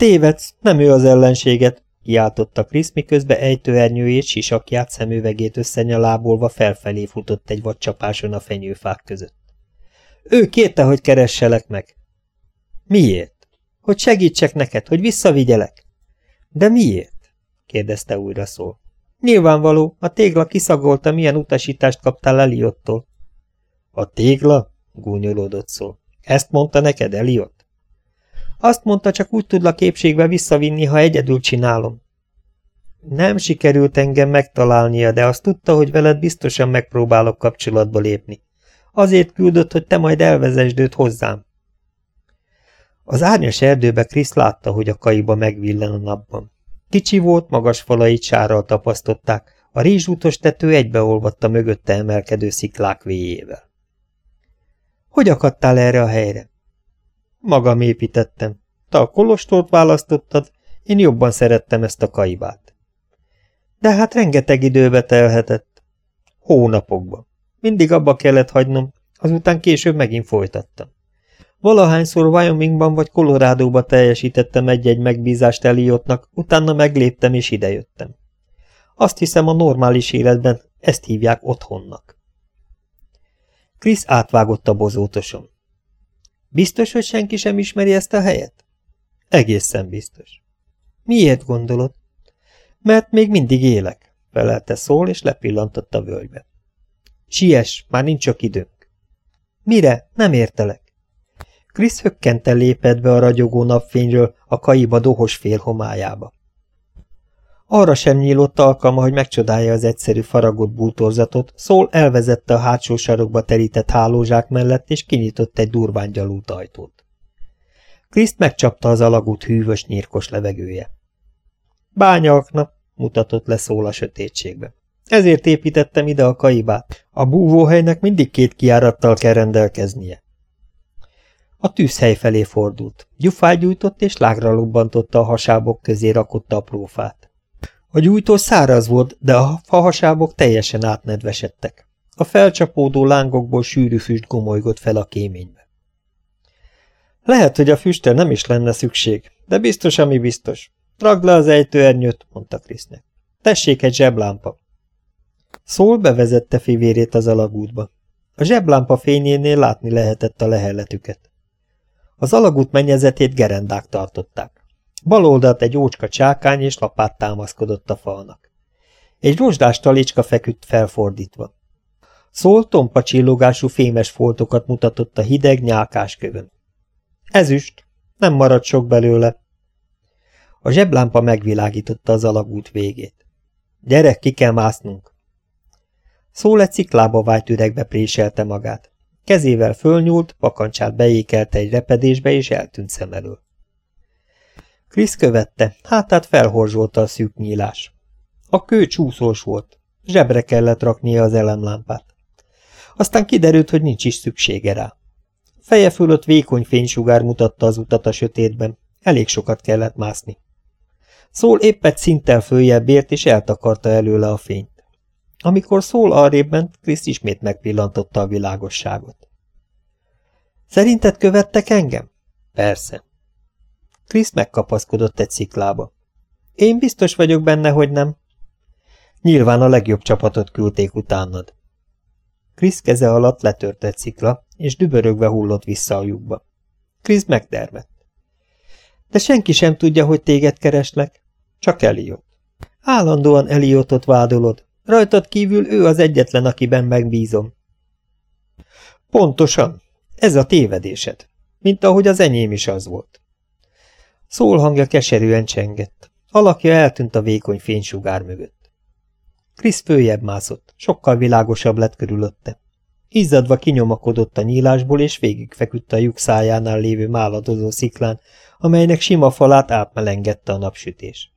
Tévedsz, nem ő az ellenséget, kiáltotta Krisz, miközben ejtőernyőjét, sisakját, szemüvegét összenyalábolva felfelé futott egy vadcsapáson a fenyőfák között. Ő kérte, hogy keresselek meg. Miért? Hogy segítsek neked, hogy visszavigyelek. De miért? kérdezte újra szól. Nyilvánvaló, a tégla kiszagolta, milyen utasítást kaptál Eliottól. A tégla? gúnyolódott szól. Ezt mondta neked Eliott? Azt mondta, csak úgy tudlak képségbe visszavinni, ha egyedül csinálom. Nem sikerült engem megtalálnia, de azt tudta, hogy veled biztosan megpróbálok kapcsolatba lépni. Azért küldött, hogy te majd elvezesd őt hozzám. Az árnyas erdőbe Krisz látta, hogy a kaiba megvillen a napban. Kicsi volt, magas falait sárral tapasztották, a rizsútos tető egybeolvadt a mögötte emelkedő sziklák véjével. Hogy akadtál erre a helyre? Magam építettem. Te a kolostort választottad, én jobban szerettem ezt a kaibát. De hát rengeteg időbe telhetett. Hónapokban. Mindig abba kellett hagynom, azután később megint folytattam. Valahányszor Wyomingban vagy Colorado-ba teljesítettem egy-egy megbízást Eliottnak, utána megléptem és idejöttem. Azt hiszem a normális életben ezt hívják otthonnak. Krisz átvágott a bozótoson. Biztos, hogy senki sem ismeri ezt a helyet? Egészen biztos. Miért gondolod? Mert még mindig élek, felelte szól, és lepillantott a völgybe. Siess, már nincs csak időnk. Mire? Nem értelek. Krisz hökkenten lépett be a ragyogó napfényről a kaiba dohos félhomályába. Arra sem nyílott alkalma, hogy megcsodálja az egyszerű faragott bútorzatot, szól elvezette a hátsó sarokba terített hálózsák mellett, és kinyitott egy durván gyalult ajtót. Kriszt megcsapta az alagút hűvös, nyírkos levegője. Bányakna, mutatott le szól a sötétségbe. Ezért építettem ide a kaibát. A búvóhelynek mindig két kiárattal kell rendelkeznie. A tűzhely felé fordult. Gyufát gyújtott és lágra lobbantotta a hasábok közé rakott aprófát. A gyújtó száraz volt, de a fahasábok teljesen átnedvesedtek. A felcsapódó lángokból sűrű füst gomolygott fel a kéménybe. Lehet, hogy a füstre nem is lenne szükség, de biztos, ami biztos. Ragd le az ejtőernyőt, mondta Krisznek. Tessék egy zseblámpa. Szól bevezette fivérét az alagútba. A zseblámpa fényénél látni lehetett a lehelletüket. Az alagút mennyezetét gerendák tartották. Bal oldalt egy ócska csákány és lapát támaszkodott a falnak. Egy rozsdás talicska feküdt felfordítva. Szól tompa csillogású fémes foltokat mutatott a hideg nyálkás kövön. Ezüst, nem maradt sok belőle. A zseblámpa megvilágította az alagút végét. Gyere, ki kell másznunk. Szól egy ciklába vájt üregbe préselte magát. Kezével fölnyúlt, pakancsát beékelte egy repedésbe, és eltűnt szem elől. Krisz követte, hátát felhorzsolta a szűk nyílás. A kő csúszós volt, zsebre kellett raknia az elemlámpát. Aztán kiderült, hogy nincs is szüksége rá. Feje fölött vékony fénysugár mutatta az utat a sötétben, elég sokat kellett mászni. Szól épp egy szinttel följebb ért, és eltakarta előle a fényt. Amikor szól arrébb ment, Krisz ismét megpillantotta a világosságot. Szerinted követtek engem? Persze. Krisz megkapaszkodott egy sziklába. Én biztos vagyok benne, hogy nem. Nyilván a legjobb csapatot küldték utánad. Krisz keze alatt letört egy szikla, és dübörögve hullott vissza a lyukba. Krisz megdermett. De senki sem tudja, hogy téged kereslek. Csak Eliot. Állandóan Eliotot vádolod. Rajtad kívül ő az egyetlen, akiben megbízom. Pontosan. Ez a tévedésed. Mint ahogy az enyém is az volt. Szól hangja keserűen csengett. Alakja eltűnt a vékony fénysugár mögött. Krisz följebb mászott, sokkal világosabb lett körülötte. Izzadva kinyomakodott a nyílásból, és végigfeküdt a lyuk szájánál lévő máladozó sziklán, amelynek sima falát átmelengedte a napsütés.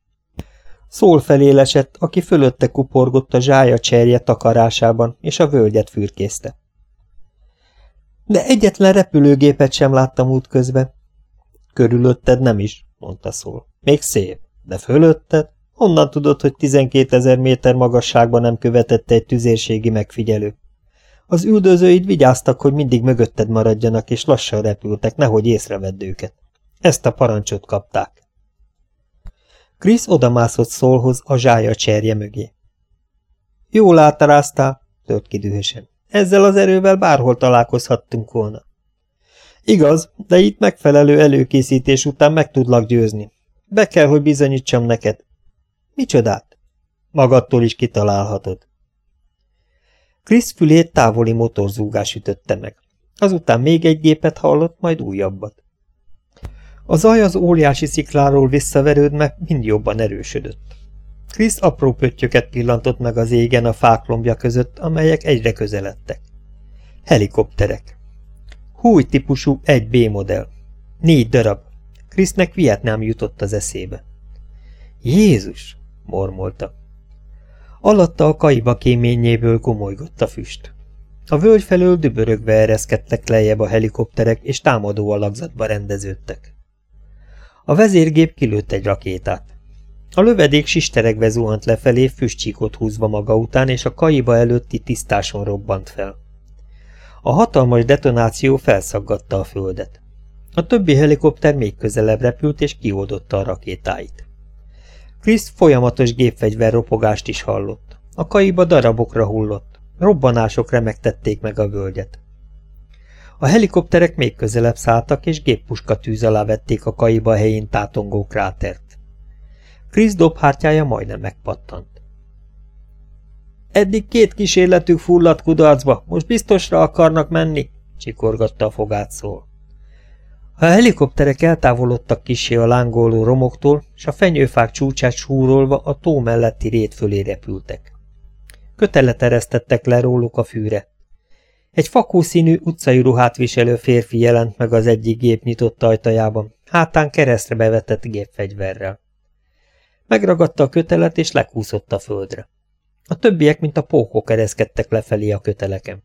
Szól felé lesett, aki fölötte kuporgott a zsája cserje takarásában, és a völgyet fürkészte. De egyetlen repülőgépet sem láttam útközben. Körülötted nem is, mondta szól. Még szép, de fölötted? Honnan tudod, hogy 12 ezer méter magasságban nem követette egy tüzérségi megfigyelő? Az üldözőid vigyáztak, hogy mindig mögötted maradjanak, és lassan repültek, nehogy észrevedd őket. Ezt a parancsot kapták. Krisz odamászott szólhoz a zsája cserje mögé. Jól átaráztál, tört ki dühösen. Ezzel az erővel bárhol találkozhattunk volna. Igaz, de itt megfelelő előkészítés után meg tudlak győzni. Be kell, hogy bizonyítsam neked. Micsodát? Magadtól is kitalálhatod. Krisz fülét távoli motorzúgás ütötte meg. Azután még egy gépet hallott, majd újabbat. A zaj az óriási szikláról visszaverődve mind jobban erősödött. Krisz apró pöttyöket pillantott meg az égen a fák lombja között, amelyek egyre közeledtek. Helikopterek. Húj típusú egy B modell. Négy darab. Krisznek Vietnám jutott az eszébe. Jézus! mormolta. Alatta a kaiba kéményéből komolygott a füst. A völgy felől dübörögve ereszkedtek lejjebb a helikopterek, és támadó alakzatba rendeződtek. A vezérgép kilőtt egy rakétát. A lövedék sisteregve zuhant lefelé, füstcsíkot húzva maga után, és a kaiba előtti tisztáson robbant fel. A hatalmas detonáció felszaggatta a földet. A többi helikopter még közelebb repült, és kioldotta a rakétáit. Chris folyamatos gépfegyver ropogást is hallott. A kaiba darabokra hullott. Robbanások remektették meg a völgyet. A helikopterek még közelebb szálltak, és géppuska tűz alá vették a kaiba helyén tátongó krátert. Chris dobhártyája majdnem megpattant. Eddig két kísérletük fulladt kudarcba, most biztosra akarnak menni, csikorgatta a fogát szól. A helikopterek eltávolodtak kisé a lángoló romoktól, s a fenyőfák csúcsát súrolva a tó melletti rét fölé repültek. Kötelet eresztettek le róluk a fűre. Egy fakószínű utcai ruhát viselő férfi jelent meg az egyik gép nyitott ajtajában, hátán keresztre bevetett gépfegyverrel. Megragadta a kötelet, és lekúszott a földre. A többiek, mint a pókok ereszkedtek lefelé a köteleken.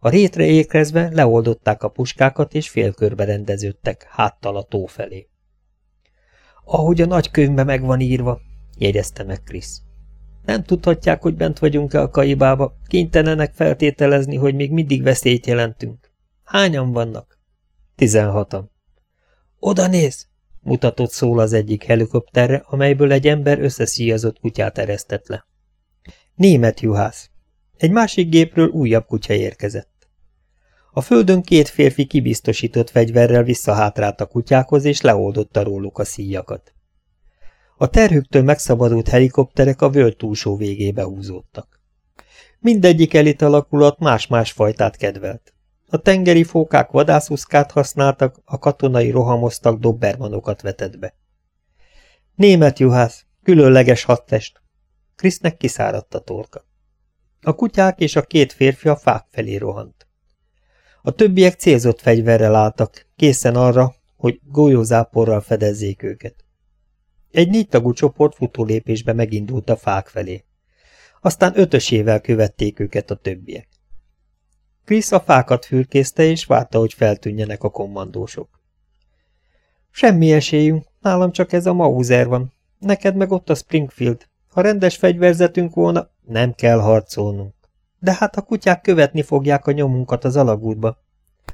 A rétre ékrezve leoldották a puskákat, és félkörbe rendeződtek, háttal a tó felé. Ahogy a nagykönyvbe meg van írva, jegyezte meg Krisz. Nem tudhatják, hogy bent vagyunk-e a kaibába, kénytelenek feltételezni, hogy még mindig veszélyt jelentünk. Hányan vannak? Tizenhatan. Oda néz! mutatott szól az egyik helikopterre, amelyből egy ember összeszíjazott kutyát eresztett le. Német juhász. Egy másik gépről újabb kutya érkezett. A földön két férfi kibiztosított fegyverrel visszahátrált a kutyákhoz, és leoldotta róluk a szíjakat. A terhüktől megszabadult helikopterek a völgy túlsó végébe húzódtak. Mindegyik elit alakulat más-más fajtát kedvelt. A tengeri fókák vadászuszkát használtak, a katonai rohamoztak dobbermanokat vetett be. Német juhász, különleges hadtest. Krisznek kiszáradt a torka. A kutyák és a két férfi a fák felé rohant. A többiek célzott fegyverrel álltak, készen arra, hogy golyózáporral fedezzék őket. Egy négy tagú csoport futólépésbe megindult a fák felé. Aztán ötösével követték őket a többiek. Krisz a fákat fürkészte, és várta, hogy feltűnjenek a kommandósok. Semmi esélyünk, nálam csak ez a Mauser van. Neked meg ott a Springfield. Ha rendes fegyverzetünk volna, nem kell harcolnunk. De hát a kutyák követni fogják a nyomunkat az alagútba.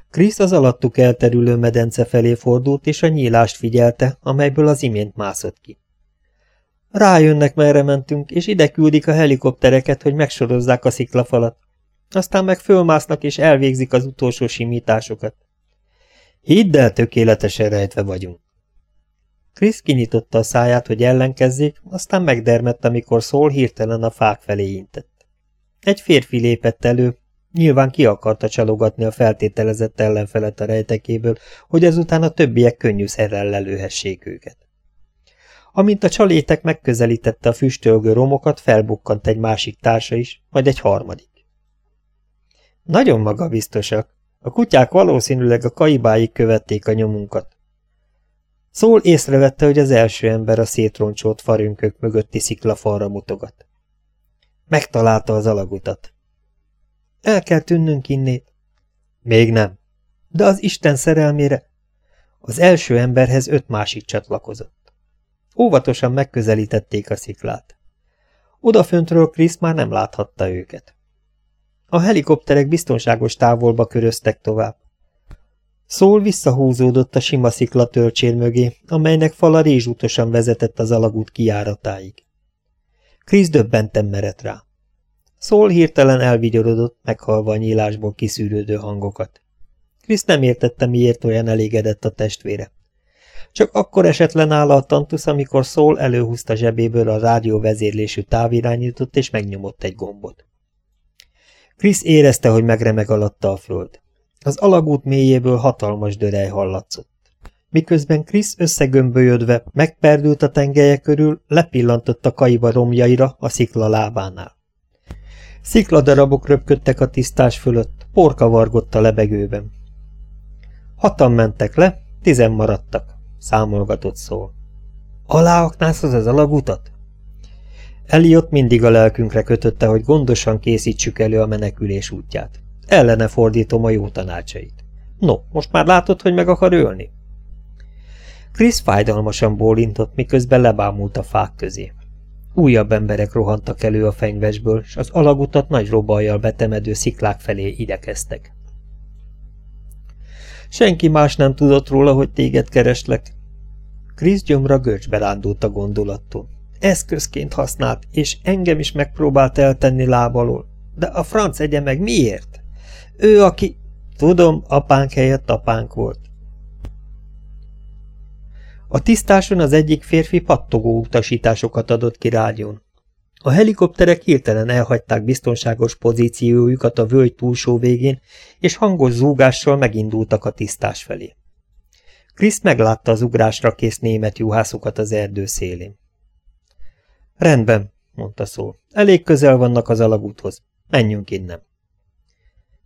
Krisz az alattuk elterülő medence felé fordult, és a nyílást figyelte, amelyből az imént mászott ki. Rájönnek, merre mentünk, és ide küldik a helikoptereket, hogy megsorozzák a sziklafalat. Aztán meg fölmásznak és elvégzik az utolsó simításokat. Hidd el, tökéletesen rejtve vagyunk. Krisz kinyitotta a száját, hogy ellenkezzék, aztán megdermett, amikor szól hirtelen a fák felé intett. Egy férfi lépett elő, nyilván ki akarta csalogatni a feltételezett ellenfelet a rejtekéből, hogy ezután a többiek könnyű szerrel lelőhessék őket. Amint a csalétek megközelítette a füstölgő romokat, felbukkant egy másik társa is, majd egy harmadik. Nagyon magabiztosak. A kutyák valószínűleg a kaibáig követték a nyomunkat. Szól észrevette, hogy az első ember a szétroncsolt farünkök mögötti sziklafalra mutogat. Megtalálta az alagutat. El kell tűnnünk innét. Még nem. De az Isten szerelmére az első emberhez öt másik csatlakozott. Óvatosan megközelítették a sziklát. Odaföntről Krisz már nem láthatta őket. A helikopterek biztonságos távolba köröztek tovább. Szól visszahúzódott a sima szikla tölcsér mögé, amelynek fala rézsútosan vezetett az alagút kiáratáig. Krisz döbbenten merett rá. Szól hirtelen elvigyorodott, meghalva a nyílásból kiszűrődő hangokat. Krisz nem értette, miért olyan elégedett a testvére. Csak akkor esett le a tantusz, amikor Szól előhúzta zsebéből a rádió vezérlésű távirányítót, és megnyomott egy gombot. Krisz érezte, hogy megremeg alatta a föld. Az alagút mélyéből hatalmas dörej hallatszott. Miközben Krisz összegömbölyödve megperdült a tengelye körül, lepillantott a kaiba romjaira a szikla lábánál. Szikladarabok röpködtek a tisztás fölött, porka vargott a lebegőben. Hatan mentek le, tizen maradtak, számolgatott szól. Aláaknázhoz az alagutat? Eliott mindig a lelkünkre kötötte, hogy gondosan készítsük elő a menekülés útját. Ellene fordítom a jó tanácsait. No, most már látod, hogy meg akar ölni? Krisz fájdalmasan bólintott, miközben lebámult a fák közé. Újabb emberek rohantak elő a fenyvesből, és az alagutat nagy robajjal betemedő sziklák felé idekeztek. Senki más nem tudott róla, hogy téged kereslek. Krisz gyomra görcsbe rándult a gondolattól. Eszközként használt, és engem is megpróbált eltenni lábalól. De a franc egye meg miért? Ő, aki... Tudom, apánk helyett apánk volt. A tisztáson az egyik férfi pattogó utasításokat adott ki rádión. A helikopterek hirtelen elhagyták biztonságos pozíciójukat a völgy túlsó végén, és hangos zúgással megindultak a tisztás felé. Krisz meglátta az ugrásra kész német juhászokat az erdő szélén. Rendben, mondta szó. Elég közel vannak az alagúthoz. Menjünk innen.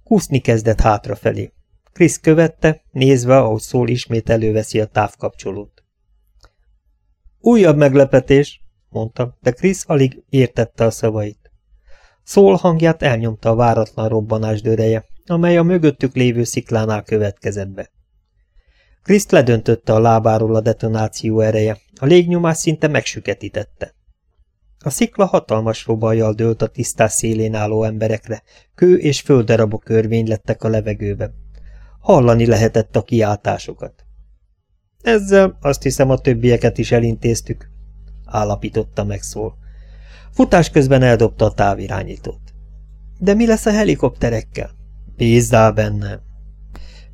Kúszni kezdett hátrafelé. Krisz követte, nézve, ahogy szól ismét előveszi a távkapcsolót. Újabb meglepetés, mondta, de Krisz alig értette a szavait. Szól hangját elnyomta a váratlan robbanás döreje, amely a mögöttük lévő sziklánál következett be. Kriszt ledöntötte a lábáról a detonáció ereje, a légnyomás szinte megsüketítette. A szikla hatalmas robajjal dőlt a tisztás szélén álló emberekre, kő és földdarabok körvény lettek a levegőben. Hallani lehetett a kiáltásokat. Ezzel azt hiszem a többieket is elintéztük, állapította meg szól. Futás közben eldobta a távirányítót. De mi lesz a helikopterekkel? Bízzál benne.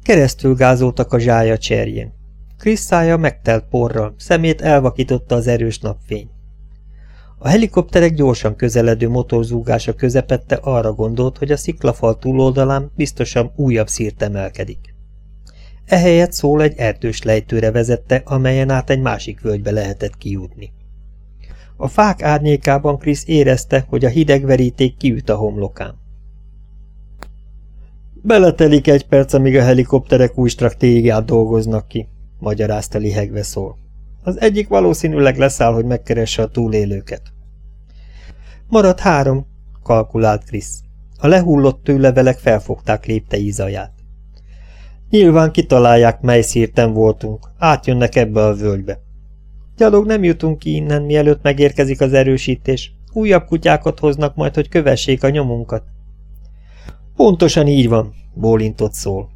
Keresztül gázoltak a zsája cserjén. Krisz megtelt porral, szemét elvakította az erős napfény. A helikopterek gyorsan közeledő motorzúgása közepette arra gondolt, hogy a sziklafal túloldalán biztosan újabb szírt emelkedik. Ehelyett szól egy erdős lejtőre vezette, amelyen át egy másik völgybe lehetett kijutni. A fák árnyékában Krisz érezte, hogy a hideg veríték kiüt a homlokán. Beletelik egy perc, amíg a helikopterek új dolgoznak ki, magyarázta lihegve szól. Az egyik valószínűleg leszáll, hogy megkeresse a túlélőket. Marad három, kalkulált Krisz. A lehullott tőlevelek felfogták léptei ízaját. Nyilván kitalálják, mely szírten voltunk, átjönnek ebbe a völgybe. Gyalog nem jutunk ki innen, mielőtt megérkezik az erősítés. Újabb kutyákat hoznak majd, hogy kövessék a nyomunkat. Pontosan így van, bólintott szól.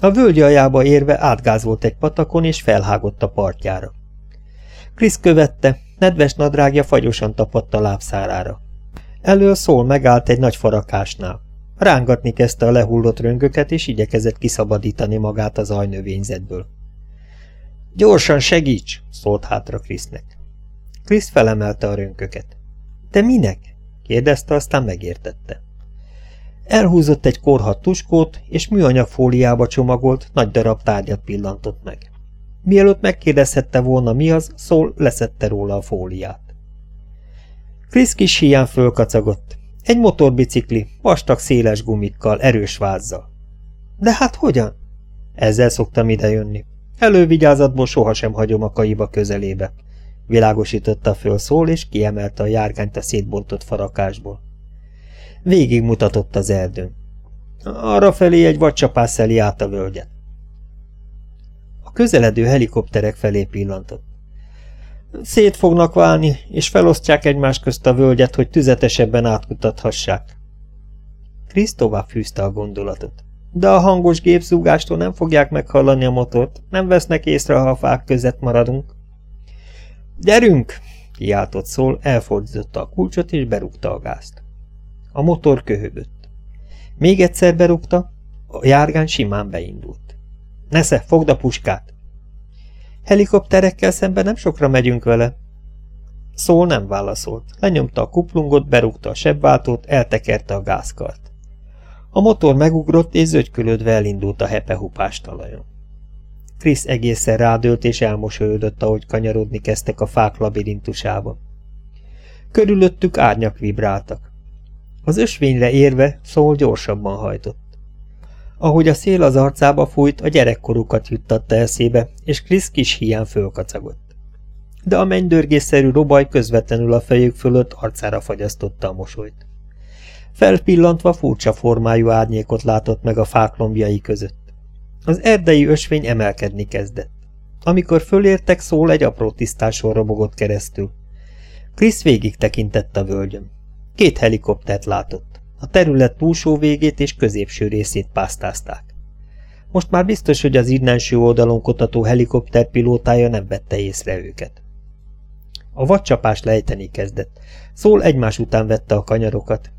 A völgy aljába érve átgázolt egy patakon, és felhágott a partjára. Krisz követte, nedves nadrágja fagyosan tapadt a lábszárára. Elől szól megállt egy nagy farakásnál. Rángatni kezdte a lehullott röngöket, és igyekezett kiszabadítani magát az ajnövényzetből. Gyorsan segíts! szólt hátra Krisznek. Krisz felemelte a rönköket. De minek? kérdezte, aztán megértette. Elhúzott egy korhat tuskót, és műanyag fóliába csomagolt, nagy darab tárgyat pillantott meg. Mielőtt megkérdezhette volna mi az, szól leszette róla a fóliát. Krisz kis hián fölkacagott. Egy motorbicikli, vastag széles gumikkal, erős vázzal. De hát hogyan? Ezzel szoktam idejönni. Elővigyázatból sohasem hagyom a kaiba közelébe. Világosította föl szól, és kiemelte a járgányt a szétbontott farakásból. Végig mutatott az erdőn. Arra felé egy vadcsapás szeli át a völgyet. A közeledő helikopterek felé pillantott. Szét fognak válni, és felosztják egymás közt a völgyet, hogy tüzetesebben átkutathassák. Krisz tovább fűzte a gondolatot. De a hangos gépszúgástól nem fogják meghallani a motort, nem vesznek észre, ha a fák között maradunk. Gyerünk! kiáltott szól, elfordította a kulcsot és berúgta a gázt. A motor köhögött. Még egyszer berúgta, a járgány simán beindult. Nesze, fogd a puskát! Helikopterekkel szemben nem sokra megyünk vele. Szól nem válaszolt. Lenyomta a kuplungot, berúgta a sebváltót, eltekerte a gázkart. A motor megugrott, és zögykülődve elindult a hepehupás talajon. Krisz egészen rádőlt, és elmosolyodott, ahogy kanyarodni kezdtek a fák labirintusában. Körülöttük árnyak vibráltak. Az ösvényre érve szól gyorsabban hajtott. Ahogy a szél az arcába fújt, a gyerekkorukat juttatta eszébe, és Krisz kis hián fölkacagott. De a mennydörgésszerű robaj közvetlenül a fejük fölött arcára fagyasztotta a mosolyt. Felpillantva furcsa formájú árnyékot látott meg a fák lombjai között. Az erdei ösvény emelkedni kezdett. Amikor fölértek, szól egy apró tisztáson robogott keresztül. Krisz végig tekintett a völgyön. Két helikoptert látott. A terület túlsó végét és középső részét pásztázták. Most már biztos, hogy az innenső oldalon kotató helikopter pilótája nem vette észre őket. A vadcsapás lejteni kezdett. Szól egymás után vette a kanyarokat.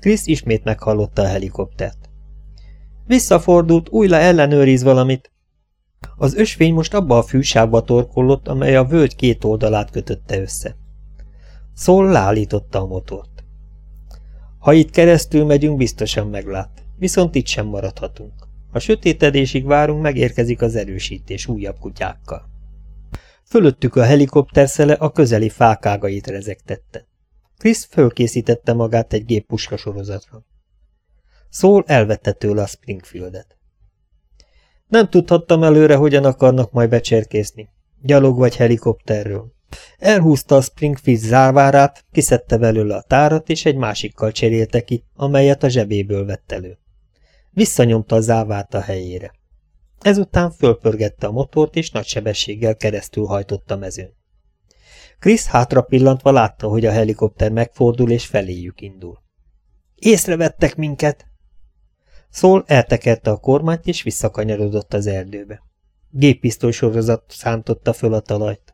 Krisz ismét meghallotta a helikoptert. Visszafordult, újra ellenőriz valamit. Az ösvény most abba a fűsávba torkollott, amely a völgy két oldalát kötötte össze. Szól leállította a motort. Ha itt keresztül megyünk, biztosan meglát, viszont itt sem maradhatunk. Ha sötétedésig várunk, megérkezik az erősítés újabb kutyákkal. Fölöttük a helikopter szele a közeli fákágait rezegtette. Chris fölkészítette magát egy géppuska sorozatra. Szól elvette tőle a Springfieldet. Nem tudhattam előre, hogyan akarnak majd becserkészni. Gyalog vagy helikopterről. Elhúzta a Springfield zárvárát, kiszedte belőle a tárat, és egy másikkal cserélte ki, amelyet a zsebéből vett elő. Visszanyomta a závát a helyére. Ezután fölpörgette a motort, és nagy sebességgel keresztül hajtott a mezőn. Krisz hátra pillantva látta, hogy a helikopter megfordul, és feléjük indul. Észrevettek minket! Szól eltekerte a kormányt, és visszakanyarodott az erdőbe. Géppisztoly sorozat szántotta föl a talajt.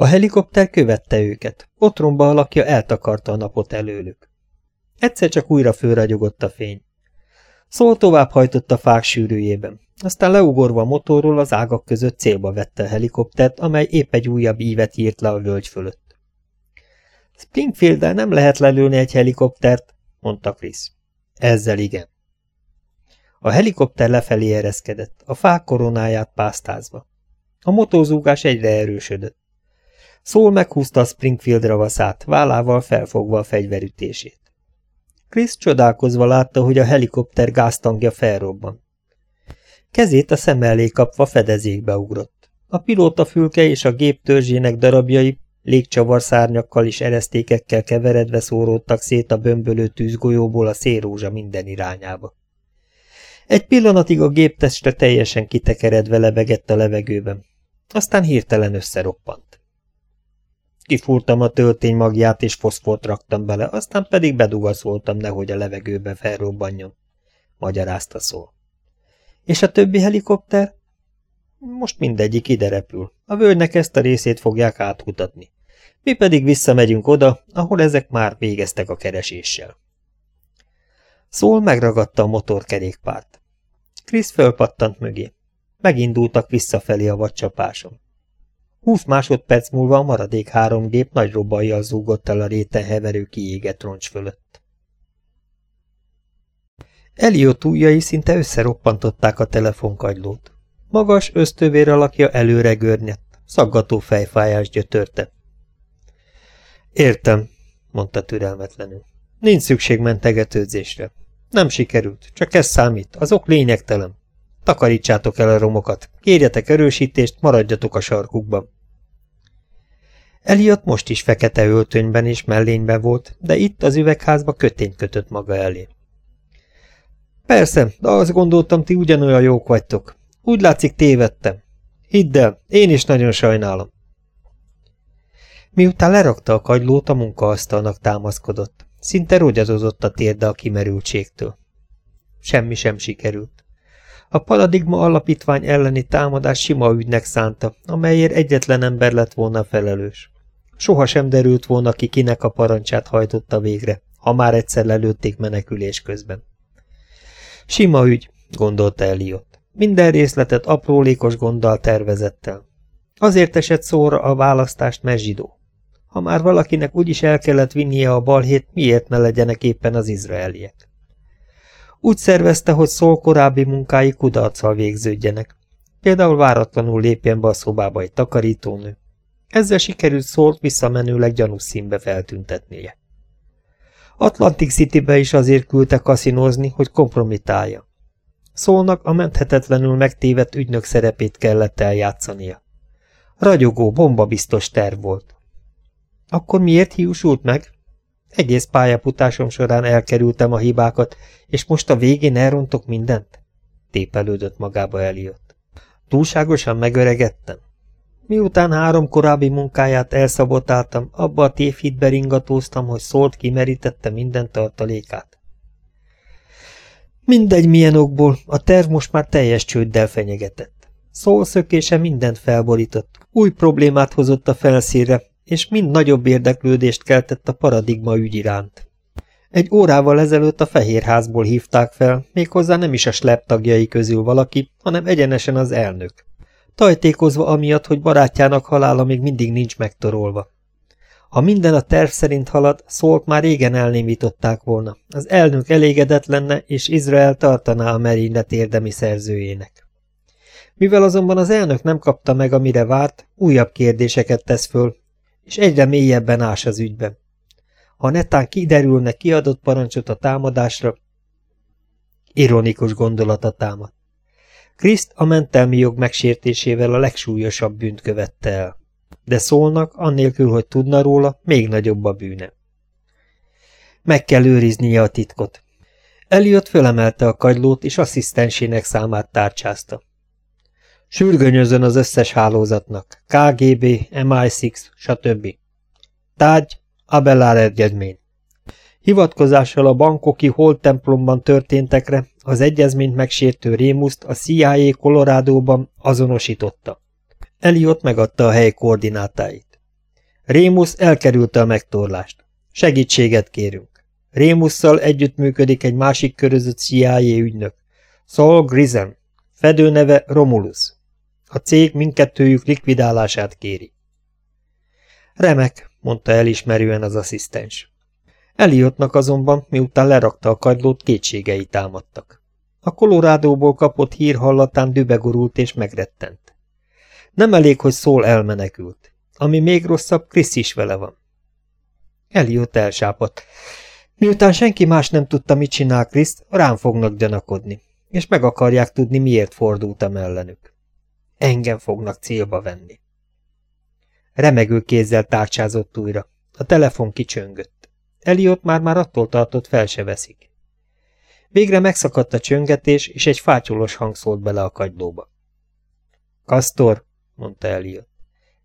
A helikopter követte őket. Otromba alakja eltakarta a napot előlük. Egyszer csak újra fölragyogott a fény. Szól tovább hajtott a fák sűrűjében. Aztán leugorva a motorról az ágak között célba vette a helikoptert, amely épp egy újabb ívet írt le a völgy fölött. springfield nem lehet lelőni egy helikoptert, mondta Chris. Ezzel igen. A helikopter lefelé ereszkedett, a fák koronáját pásztázva. A motózúgás egyre erősödött. Szól meghúzta Springfield ravaszát, vállával felfogva a fegyverütését. Chris csodálkozva látta, hogy a helikopter gáztangja felrobban. Kezét a szem elé kapva fedezékbe ugrott. A pilóta fülke és a gép törzsének darabjai légcsavarszárnyakkal és eresztékekkel keveredve szóródtak szét a bömbölő tűzgolyóból a szérózsa minden irányába. Egy pillanatig a géptestre teljesen kitekeredve lebegett a levegőben. Aztán hirtelen összeroppant. Kifúrtam a töltény magját és foszfort raktam bele, aztán pedig bedugaszoltam, nehogy a levegőbe felrobbanjon, magyarázta szól. És a többi helikopter? Most mindegyik ide repül. A völgynek ezt a részét fogják átkutatni. Mi pedig visszamegyünk oda, ahol ezek már végeztek a kereséssel. Szól megragadta a motorkerékpárt. Krisz fölpattant mögé. Megindultak visszafelé a vadcsapáson. Húsz másodperc múlva a maradék három gép nagy robajjal zúgott el a réten heverő kiégett roncs fölött. Eliott ujjai szinte összeroppantották a telefonkagylót. Magas, ösztövér alakja előre görnyett, szaggató fejfájás gyötörte. Értem, mondta türelmetlenül. Nincs szükség mentegetőzésre. Nem sikerült, csak ez számít, az ok lényegtelen. Takarítsátok el a romokat, kérjetek erősítést, maradjatok a sarkukban. Eliott most is fekete öltönyben és mellényben volt, de itt az üvegházba kötényt kötött maga elé. Persze, de azt gondoltam, ti ugyanolyan jók vagytok. Úgy látszik tévedtem. Hidd el, én is nagyon sajnálom. Miután lerakta a kagylót, a munkaasztalnak támaszkodott. Szinte rogyadozott a térde a kimerültségtől. Semmi sem sikerült. A paradigma alapítvány elleni támadás sima ügynek szánta, amelyért egyetlen ember lett volna felelős. Soha sem derült volna ki, kinek a parancsát hajtotta végre, ha már egyszer lelőtték menekülés közben. Sima ügy, gondolta Eliott. Minden részletet aprólékos gonddal tervezettel. Azért esett szóra a választást, mert zsidó. Ha már valakinek úgyis el kellett vinnie a balhét, miért ne legyenek éppen az izraeliek? Úgy szervezte, hogy szól korábbi munkái kudarccal végződjenek. Például váratlanul lépjen be a szobába egy takarítónő. Ezzel sikerült szólt visszamenőleg gyanús színbe feltüntetnie. Atlantic Citybe is azért küldte kaszinózni, hogy kompromitálja. Szólnak a menthetetlenül megtévedt ügynök szerepét kellett eljátszania. Ragyogó, bombabiztos terv volt. Akkor miért hiúsult meg? Egész pályafutásom során elkerültem a hibákat, és most a végén elrontok mindent? Tépelődött magába Eliott. Túlságosan megöregettem. Miután három korábbi munkáját elszabotáltam, abba a tévhitbe ringatóztam, hogy szólt kimerítette minden tartalékát. Mindegy milyen okból, a terv most már teljes csőddel fenyegetett. Szólszökése mindent felborított, új problémát hozott a felszínre, és mind nagyobb érdeklődést keltett a paradigma ügy iránt. Egy órával ezelőtt a Fehérházból hívták fel, méghozzá nem is a slep tagjai közül valaki, hanem egyenesen az elnök. Tajtékozva amiatt, hogy barátjának halála még mindig nincs megtorolva. Ha minden a terv szerint halad, szólt már régen elnémították volna. Az elnök elégedett lenne, és Izrael tartaná a merénylet érdemi szerzőjének. Mivel azonban az elnök nem kapta meg, amire várt, újabb kérdéseket tesz föl, és egyre mélyebben ás az ügyben. Ha netán kiderülne kiadott parancsot a támadásra, ironikus gondolata támad. Kriszt a mentelmi jog megsértésével a legsúlyosabb bűnt követte el. De szólnak, annélkül, hogy tudna róla, még nagyobb a bűne. Meg kell őriznie a titkot. Eliott fölemelte a kagylót, és asszisztensének számát tárcsázta. Sürgönyözön az összes hálózatnak, KGB, MI6, stb. Tágy, Abelár egyezmény. Hivatkozással a bankoki Holt templomban történtekre az egyezményt megsértő Rémuszt a CIA Colorado-ban azonosította. Eliott megadta a hely koordinátáit. Rémusz elkerülte a megtorlást. Segítséget kérünk. Rémusszal együttműködik egy másik körözött CIA ügynök. Saul Grizen. Fedőneve Romulus. A cég mindkettőjük likvidálását kéri. Remek, mondta elismerően az asszisztens. Eliottnak azonban, miután lerakta a kagylót, kétségei támadtak. A kolorádóból kapott hír hallatán dübegorult és megrettent. Nem elég, hogy szól elmenekült. Ami még rosszabb, Krisz is vele van. Eliott elsápadt. Miután senki más nem tudta, mit csinál Kriszt, rám fognak gyanakodni, és meg akarják tudni, miért fordultam ellenük. Engem fognak célba venni. Remegő kézzel tárcsázott újra. A telefon kicsöngött. Eliott már-már attól tartott, fel se veszik. Végre megszakadt a csöngetés, és egy fátyolos hang szólt bele a kagylóba. Kastor, mondta Eliott,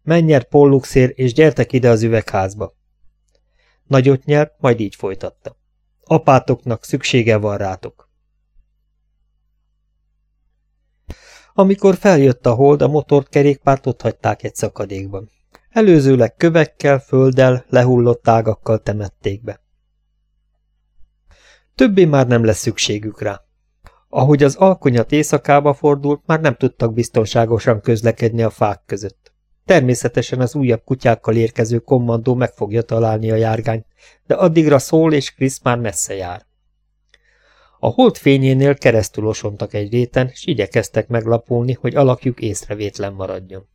menj polluxér, és gyertek ide az üvegházba. Nagyot nyert, majd így folytatta. Apátoknak szüksége van rátok. Amikor feljött a hold, a motort kerékpárt ott hagyták egy szakadékban. Előzőleg kövekkel, földdel, lehullott ágakkal temették be. Többé már nem lesz szükségük rá. Ahogy az alkonyat éjszakába fordult, már nem tudtak biztonságosan közlekedni a fák között. Természetesen az újabb kutyákkal érkező kommandó meg fogja találni a járgányt, de addigra Szól és Krisz már messze jár. A hold fényénél keresztül osontak egy réten, és igyekeztek meglapulni, hogy alakjuk észrevétlen maradjon.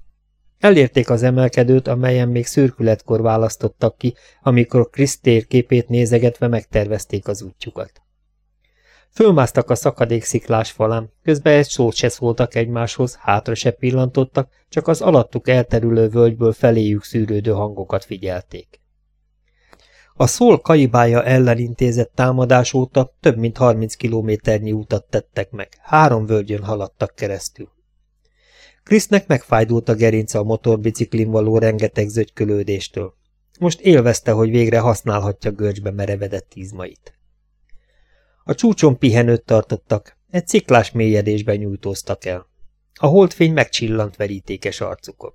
Elérték az emelkedőt, amelyen még szürkületkor választottak ki, amikor Krisz térképét nézegetve megtervezték az útjukat. Fölmásztak a szakadék sziklás falán, közben egy szót se szóltak egymáshoz, hátra se pillantottak, csak az alattuk elterülő völgyből feléjük szűrődő hangokat figyelték. A szól kaibája ellen intézett támadás óta több mint 30 kilométernyi utat tettek meg, három völgyön haladtak keresztül. Krisznek megfájdult a gerince a motorbiciklin való rengeteg zögykölődéstől. Most élvezte, hogy végre használhatja görcsbe merevedett izmait. A csúcson pihenőt tartottak, Egy ciklás mélyedésben nyújtóztak el. A holdfény megcsillant verítékes arcukon.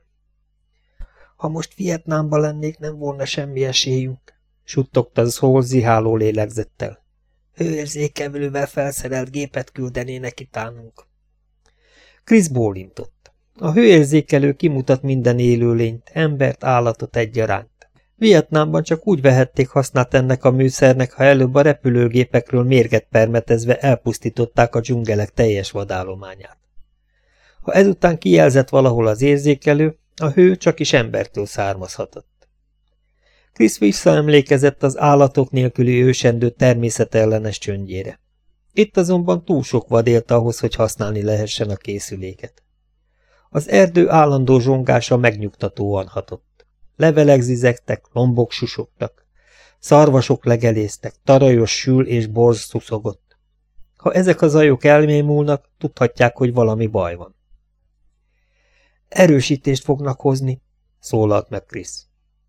Ha most Vietnámban lennék, nem volna semmi esélyünk, suttogta az hol ziháló lélegzettel. Hőérzékelővel felszerelt gépet küldenének itánunk. Krisz bólintott. A hőérzékelő kimutat minden élőlényt, embert, állatot egyaránt. Vietnámban csak úgy vehették hasznát ennek a műszernek, ha előbb a repülőgépekről mérget permetezve elpusztították a dzsungelek teljes vadállományát. Ha ezután kijelzett valahol az érzékelő, a hő csak is embertől származhatott. Krisz visszaemlékezett az állatok nélküli ősendő természetellenes csöndjére. Itt azonban túl sok vad élt ahhoz, hogy használni lehessen a készüléket. Az erdő állandó zsongása megnyugtatóan hatott. Levelek zizegtek, lombok susogtak. Szarvasok legeléztek, tarajos sül és borz szuszogott. Ha ezek az ajok elmémulnak, tudhatják, hogy valami baj van. Erősítést fognak hozni, szólalt meg Krisz.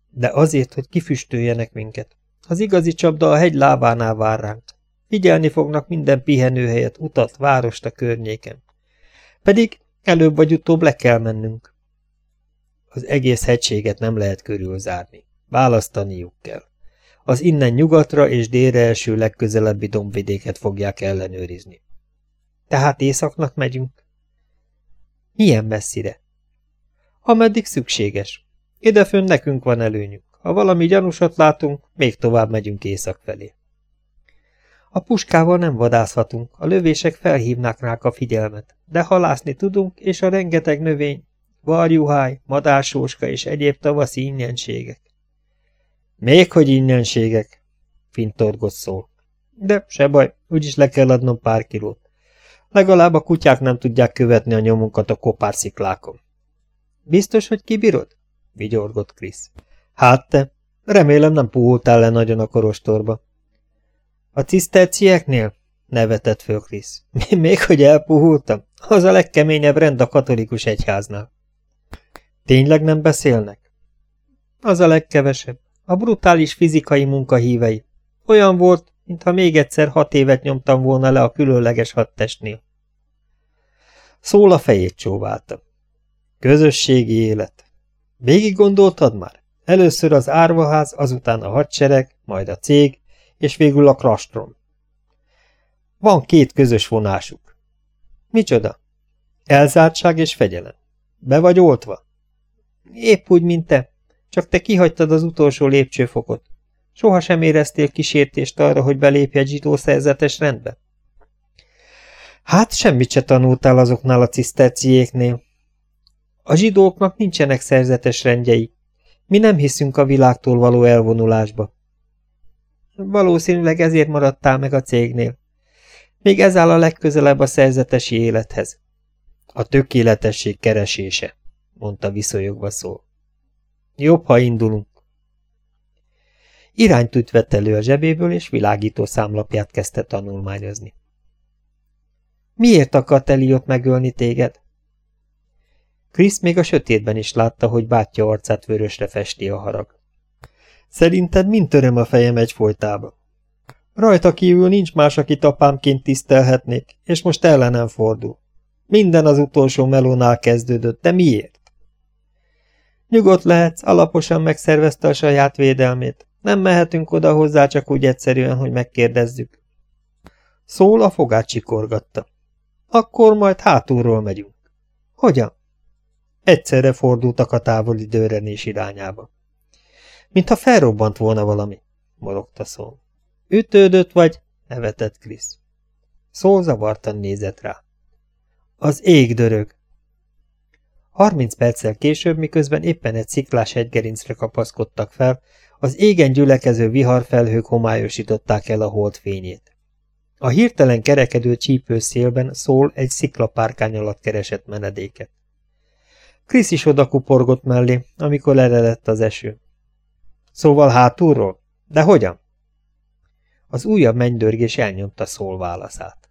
De azért, hogy kifüstöljenek minket. Az igazi csapda a hegy lábánál vár ránk. Figyelni fognak minden pihenőhelyet, utat, várost a környéken. Pedig előbb vagy utóbb le kell mennünk. Az egész hegységet nem lehet körülzárni. Választaniuk kell. Az innen nyugatra és délre első legközelebbi dombvidéket fogják ellenőrizni. Tehát északnak megyünk? Milyen messzire? Ameddig szükséges. Idefön nekünk van előnyünk. Ha valami gyanúsat látunk, még tovább megyünk észak felé. A puskával nem vadászhatunk, a lövések felhívnák rák a figyelmet, de halászni tudunk, és a rengeteg növény, varjuháj, madársóska és egyéb tavaszi innyenségek. Még hogy innyenségek, fintorgott szól. De se baj, úgyis le kell adnom pár kilót. Legalább a kutyák nem tudják követni a nyomunkat a kopársziklákon. Biztos, hogy kibírod? Vigyorgott Krisz. Hát te, remélem nem puhultál le nagyon a korostorba. A cisztercieknél? nevetett föl Krisz. Még hogy elpuhultam? Az a legkeményebb rend a katolikus egyháznál. Tényleg nem beszélnek? Az a legkevesebb. A brutális fizikai munkahívei. Olyan volt, mintha még egyszer hat évet nyomtam volna le a különleges hadtestnél. Szól a fejét csóválta. Közösségi élet. Végig gondoltad már? Először az árvaház, azután a hadsereg, majd a cég, és végül a klastrom. Van két közös vonásuk. Micsoda? Elzártság és fegyelem. Be vagy oltva? Épp úgy, mint te. Csak te kihagytad az utolsó lépcsőfokot. Soha sem éreztél kísértést arra, hogy belépj egy zsidó szerzetes rendbe? Hát semmit se tanultál azoknál a ciszterciéknél. A zsidóknak nincsenek szerzetes rendjei. Mi nem hiszünk a világtól való elvonulásba. Valószínűleg ezért maradtál meg a cégnél. Még ez áll a legközelebb a szerzetesi élethez. A tökéletesség keresése, mondta viszonyogva szó. Jobb, ha indulunk. Iránytűt vett elő a zsebéből, és világító számlapját kezdte tanulmányozni. Miért akart Eliot megölni téged? Krisz még a sötétben is látta, hogy bátyja arcát vörösre festi a harag. Szerinted mind töröm a fejem egy folytába? Rajta kívül nincs más, akit apámként tisztelhetnék, és most ellenem fordul. Minden az utolsó melónál kezdődött, de miért? Nyugodt lehetsz, alaposan megszervezte a saját védelmét. Nem mehetünk oda hozzá csak úgy egyszerűen, hogy megkérdezzük. Szól a fogát csikorgatta. Akkor majd hátulról megyünk. Hogyan? Egyszerre fordultak a távoli dőrenés irányába. Mintha felrobbant volna valami, morogta szó. Ütődött vagy? nevetett Krisz. Szó zavartan nézett rá. Az ég dörög. Harminc perccel később, miközben éppen egy sziklás hegygerincre kapaszkodtak fel, az égen gyülekező viharfelhők homályosították el a hold fényét. A hirtelen kerekedő csípő szélben szól egy sziklapárkány alatt keresett menedéket. Krisz is oda kuporgott mellé, amikor eredett az eső. Szóval hátulról? De hogyan? Az újabb mennydörgés elnyomta szól válaszát.